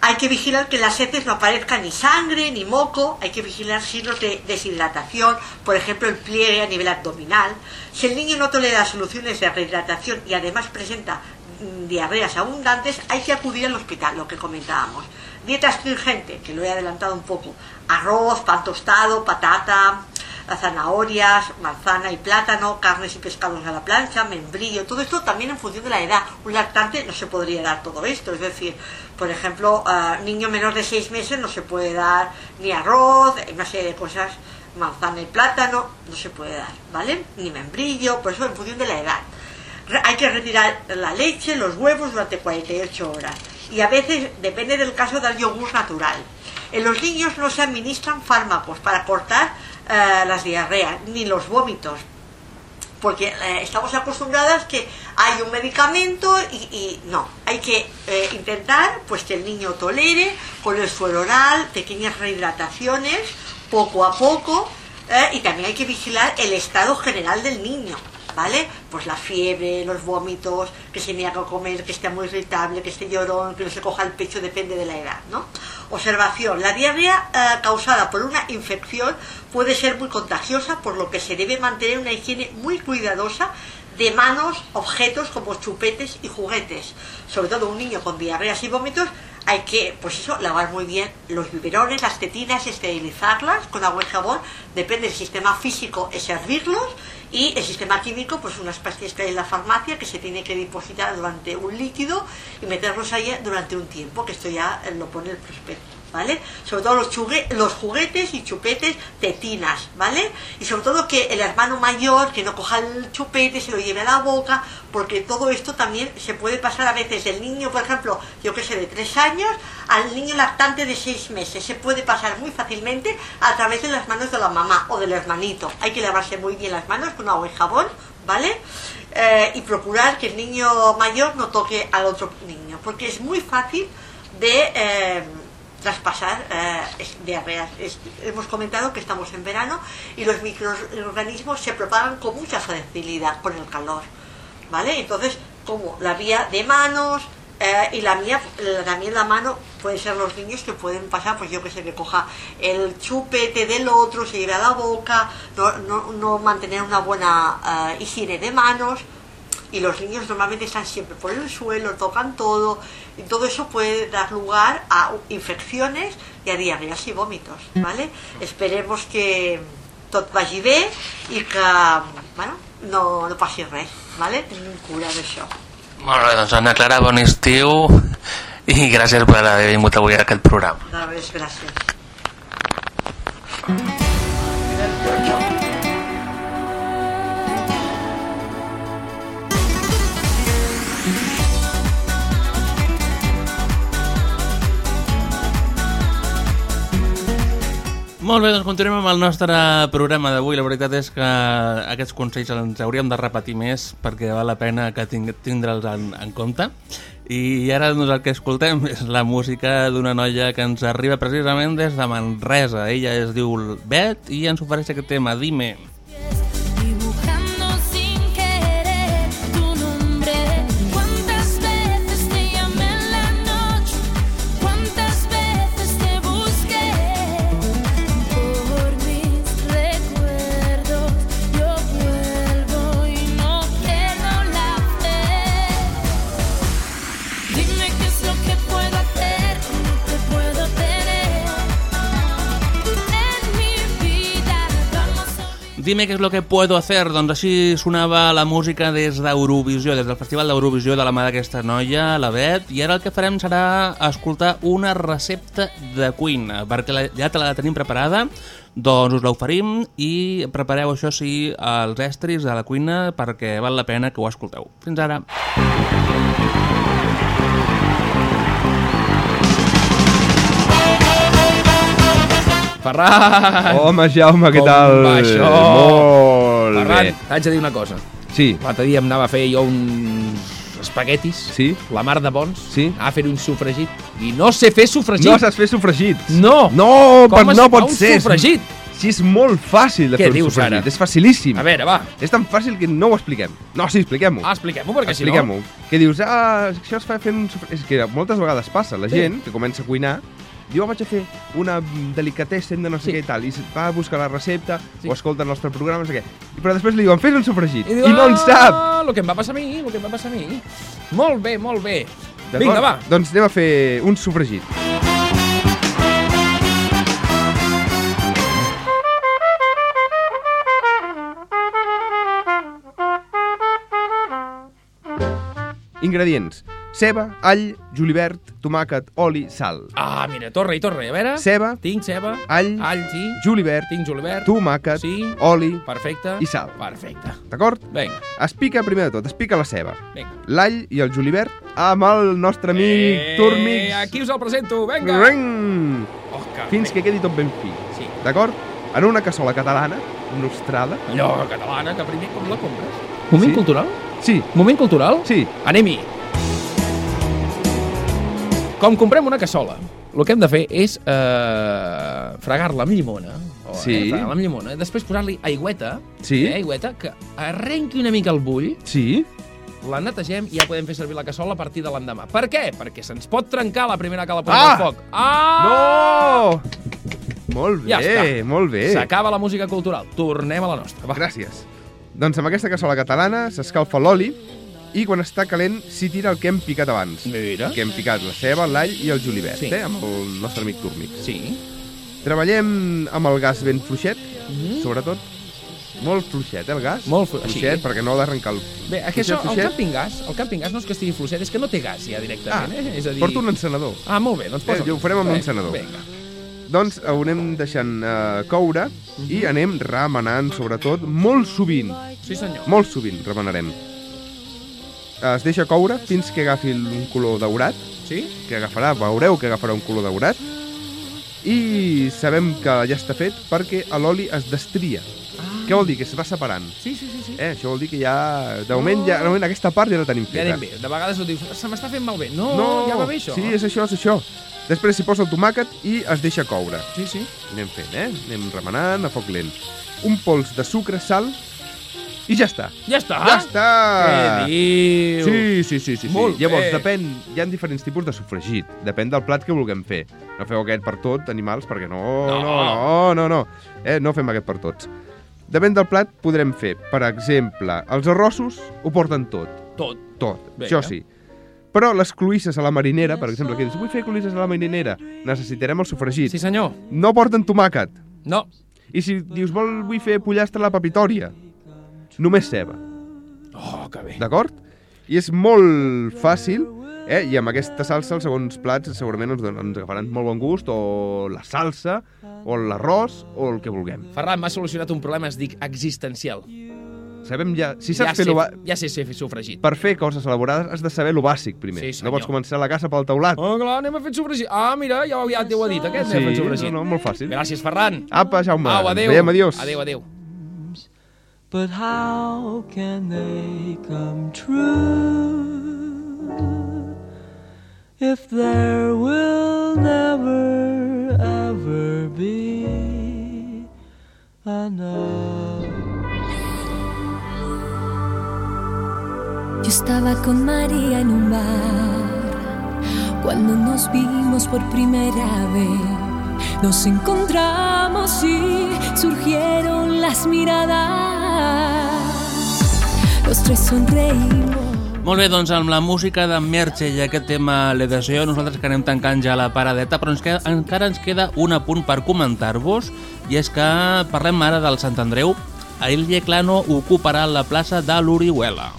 Hay que vigilar que en las heces no aparezca ni sangre ni moco, hay que vigilar signos de deshidratación, por ejemplo el pliegue a nivel abdominal. Si el niño no tolera soluciones de rehidratación y además presenta diarreas abundantes, hay que acudir al hospital, lo que comentábamos. Dieta astringente, que lo he adelantado un poco. Arroz, pan tostado, patata, zanahorias, manzana y plátano, carnes y pescados a la plancha, membrillo, todo esto también en función de la edad. Un lactante no se podría dar todo esto, es decir, por ejemplo, a niño menor de 6 meses no se puede dar ni arroz, una serie de cosas, manzana y plátano, no se puede dar, ¿vale? Ni membrillo, por eso en función de la edad. Hay que retirar la leche, los huevos durante 48 horas. Y a veces, depende del caso, dar yogur natural. En los niños no se administran fármacos para cortar eh, las diarreas ni los vómitos, porque eh, estamos acostumbradas que hay un medicamento y, y no, hay que eh, intentar pues que el niño tolere con el suero oral, pequeñas rehidrataciones, poco a poco, eh, y también hay que vigilar el estado general del niño. ¿Vale? Pues la fiebre, los vómitos, que se niega a comer, que esté muy irritable, que esté llorón, que no se coja el pecho, depende de la edad, ¿no? Observación. La diarrea eh, causada por una infección puede ser muy contagiosa, por lo que se debe mantener una higiene muy cuidadosa de manos, objetos como chupetes y juguetes. Sobre todo un niño con diarreas y vómitos, hay que, pues eso, lavar muy bien los biberones, las tetinas, esterilizarlas con agua y jabón. Depende del sistema físico, es hervirlos. Y el sistema químico, pues unas pastillas que hay en la farmacia que se tiene que depositar durante un líquido y meterlos ahí durante un tiempo, que esto ya lo pone el prospecto. ¿Vale? Sobre todo los, los juguetes y chupetes, tetinas, ¿vale? Y sobre todo que el hermano mayor, que no coja el chupete, se lo lleve a la boca, porque todo esto también se puede pasar a veces del niño, por ejemplo, yo que sé, de tres años, al niño lactante de seis meses. Se puede pasar muy fácilmente a través de las manos de la mamá o del hermanito. Hay que lavarse muy bien las manos con agua y jabón, ¿vale? Eh, y procurar que el niño mayor no toque al otro niño, porque es muy fácil de eh, traspasar eh, diarreas. Hemos comentado que estamos en verano y los microorganismos se propagan con mucha facilidad con el calor, ¿vale? Entonces, como la vía de manos eh, y la mía, también la mano, pueden ser los niños que pueden pasar, pues yo que sé, que coja el chupete del otro, se lleve a la boca, no, no, no mantener una buena eh, higiene de manos, y los niños normalmente están siempre por el suelo, tocan todo, y todo eso puede dar lugar a infecciones y a diarreas y vòmitos, ¿vale? Esperemos que tot vagi bé i que, bueno, no, no passi res, ¿vale? Tenim cura d'això. Molt bé, doncs Anna Clara, bon estiu i gràcies per haver vingut avui a aquest programa. De res, gràcies. Molt bé, doncs continuem amb el nostre programa d'avui. La veritat és que aquests consells ens hauríem de repetir més perquè val la pena que tindre'ls en, en compte. I ara doncs, el que escoltem és la música d'una noia que ens arriba precisament des de Manresa. Ella es diu Bet i ens ofereix aquest tema, Dime. Dibujando Dime què és lo que puedo hacer. Doncs així sonava la música des d'Eurovisió, des del Festival d'Eurovisió de la mà d'aquesta noia, la Bet, i ara el que farem serà escoltar una recepta de cuina, perquè la, ja te la tenim preparada, doncs us l'oferim i prepareu això sí els estris de la cuina perquè val la pena que ho escolteu. Fins ara. Ferran! Home, Jaume, què Com tal? va això? Molt Ferran, bé. t'haig de dir una cosa. Sí. L'altre dia em anava a fer jo uns espaguetis. Sí. La mar de bons. Sí. A fer un sofregit. I no sé fer sofregit. No saps fer sofregits? No. No, Com per, es no fa pot un ser. sofregit? Sí, és molt fàcil de Què fer un dius sofregit. ara? És facilíssim. A veure, va. És tan fàcil que no ho expliquem. No, sí, expliquem-ho. Ah, expliquem-ho, perquè si no... Expliquem-ho. Que dius, ah, això es fa fent un sofregit. És que moltes vegades passa. La Sí. gent que comença a cuinar oh, vaig a fer una delicatessen de no sé Sí. què i tal, i va a buscar la recepta, Sí. o escolta el nostre programa, no sé què. I però després li diuen, fes un sofregit, i, diu, no en sap. Ah, el que em va passar a mi, el que em va passar a mi. Molt bé, molt bé. Vinga, va. Doncs anem a fer un sofregit. Ingredients. Ceba, all, julivert, tomàquet, oli, sal. Ah, mira, torre i torre, a veure. Ceba, Tinc ceba. all, All, sí. julivert, Tinc julivert. tomàquet, Sí. oli Perfecte. i sal. Perfecte. D'acord? Vinga, Es pica primer de tot, es pica la ceba. vinga. L'all i el julivert amb el nostre amic Turmix. Eh, aquí us el presento, vinga. Ring! Oh, que Fins que quedi tot ben fi. Sí. D'acord? En una cassola catalana, nostrada. Allò catalana, que primer com la compres. Moment Sí. cultural? Sí, Moment cultural? sí. Anem-hi. Com comprem una cassola, el que hem de fer és eh, fregar-la amb llimona. O, Sí. Eh, fregar-la amb llimona. Després posar-li aigüeta, Sí. eh, aigüeta, que arrenqui una mica el bull, Sí? la netegem i ja podem fer servir la cassola a partir de l'endemà. Per què? Perquè se'ns pot trencar la primera que la posem Ah! al foc. Ah! No! Molt bé, Ja està. molt bé. S'acaba la música cultural. Tornem a la nostra. Va. Gràcies. Doncs amb aquesta cassola catalana s'escalfa l'oli i quan està calent s'hi tira el que hem picat abans. Mira. Que hem picat la ceba, l'all i el julivert, Sí. eh? amb el nostre amic túrmic. Sí. Treballem amb el gas ben fluixet, Mhm. sobretot. Molt fluixet, eh, el gas? Molt flu- fluixet, sí. perquè no ha d'arrencar el... Bé, que Fluixet, això, el fluixet. camping gas, el camping gas no és que estigui fluixet, és que no té gas ja directament, Ah, eh? És a dir... porto un encenedor. Ah, molt bé, doncs posa. Eh, ho farem amb l'encenedor. Vinga. Doncs ho anem deixant eh, coure i anem remenant, sobretot, molt sovint. Sí, senyor. Molt sovint remenarem. Es deixa coure fins que agafi un color daurat, Sí? que agafarà, veureu que agafarà un color daurat, i sabem que ja està fet perquè l'oli es destria. Ah. Què vol dir? Que es va separant. Sí, sí, sí. sí. Eh, això vol dir que ja... De moment, ja, de moment aquesta part ja la tenim Ja feta. anem bé. De vegades ho dius, se m'està fent malbé. No, ja va bé això. Sí, és això, és això. Després s'hi posa el tomàquet i es deixa coure. Sí, sí. Anem fent, eh? Anem remenant a foc lent. Un pols de sucre, sal i ja està. Ja està? Ja està! Què dius? Sí, sí, sí, sí. sí. Molt Llavors, bé. depèn, hi ha diferents tipus de sofregit. Depèn del plat que vulguem fer. No feu aquest per tot, animals, perquè no, No. no, no, no, no. Eh, no fem aquest per tots. Depèn del plat, podrem fer, per exemple, els arrossos ho porten tot. Tot. Tot, Vinga. això sí. Però les cloïsses a la marinera, per exemple, que dius, vull fer cloïsses a la marinera, necessitarem el sofregit. Sí, senyor. No porten tomàquet. No. I si dius, vol, vull fer pollastre a la papitòria, només ceba. Oh, que bé. D'acord? I és molt fàcil, eh? i amb aquesta salsa els segons plats segurament ens, ens agafaran molt bon gust, o la salsa, o l'arròs, o el que vulguem. Ferran m'ha solucionat un problema, es dic existencial. Sabem ja... Si ja saps sé, fer-lo... ba- ja sé fer sofregit. Per fer coses elaborades has de saber lo bàsic primer. Sí, no pots començar la casa pel teulat. Oh, clar, anem a fer sofregit. Ah, mira, ja, ja t'ho ha dit, aquest anem a fer sofregit. no, no, molt fàcil. Gràcies, Ferran. Apa, Jaume. Au, adéu. Veiem, adiós. Adéu, adéu. But how can they come true if there will never ever be another? Yo estaba con María en un bar cuando nos vimos por primera vez. Nos encontramos y surgieron las miradas. Los tres sonreímos. Molt bé, doncs amb la música de Merche i aquest tema Le Deseo, nosaltres que anem tancant ja la paradeta, però ens queda, encara ens queda un apunt per comentar-vos, i és que parlem ara del Sant Andreu. El Lleclano ocuparà la plaça de l'Orihuela.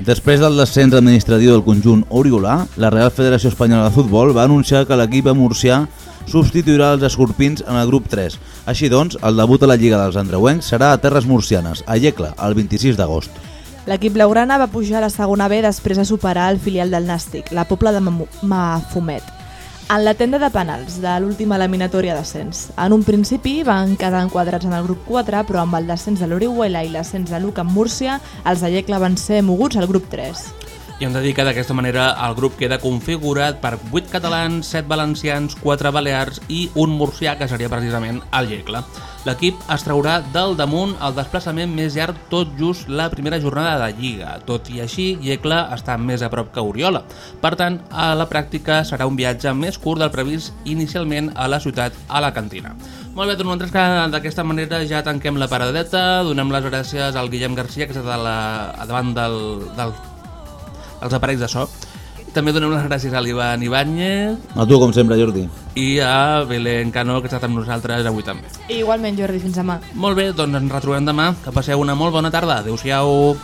Després del descens administratiu del conjunt oriolà, la Real Federació Espanyola de Futbol va anunciar que l'equip murcià substituirà els escorpins en el grup 3. Així doncs, el debut a la Lliga dels Andreuencs serà a Terres Murcianes, a Llecla, el 26 d'agost. L'equip blaugrana va pujar a la segona B després de superar el filial del Nàstic, la Pobla de Mafumet, en la tenda de penals de l'última eliminatòria d'ascens. En un principi van quedar enquadrats en el grup 4, però amb el descens de l'Orihuela i l'ascens de l'UCA en Múrcia, els de Llecla van ser moguts al grup 3. I hem de dir que d'aquesta manera el grup queda configurat per 8 catalans, 7 valencians, 4 balears i un murcià, que seria precisament el Llecle. L'equip es traurà del damunt el desplaçament més llarg tot just la primera jornada de Lliga. Tot i així, Llecle està més a prop que Oriola. Per tant, a la pràctica serà un viatge més curt del previst inicialment a la ciutat a la cantina. Molt bé, doncs nosaltres que d'aquesta manera ja tanquem la paradeta, donem les gràcies al Guillem Garcia, que està la, davant del, del els aparells de so. També donem les gràcies a l'Ivan Ibáñez A tu, com sempre, Jordi. i a Belén Cano, que ha estat amb nosaltres avui també. I igualment, Jordi, fins demà. Molt bé, doncs ens retrobem demà. Que passeu una molt bona tarda. Adéu-siau.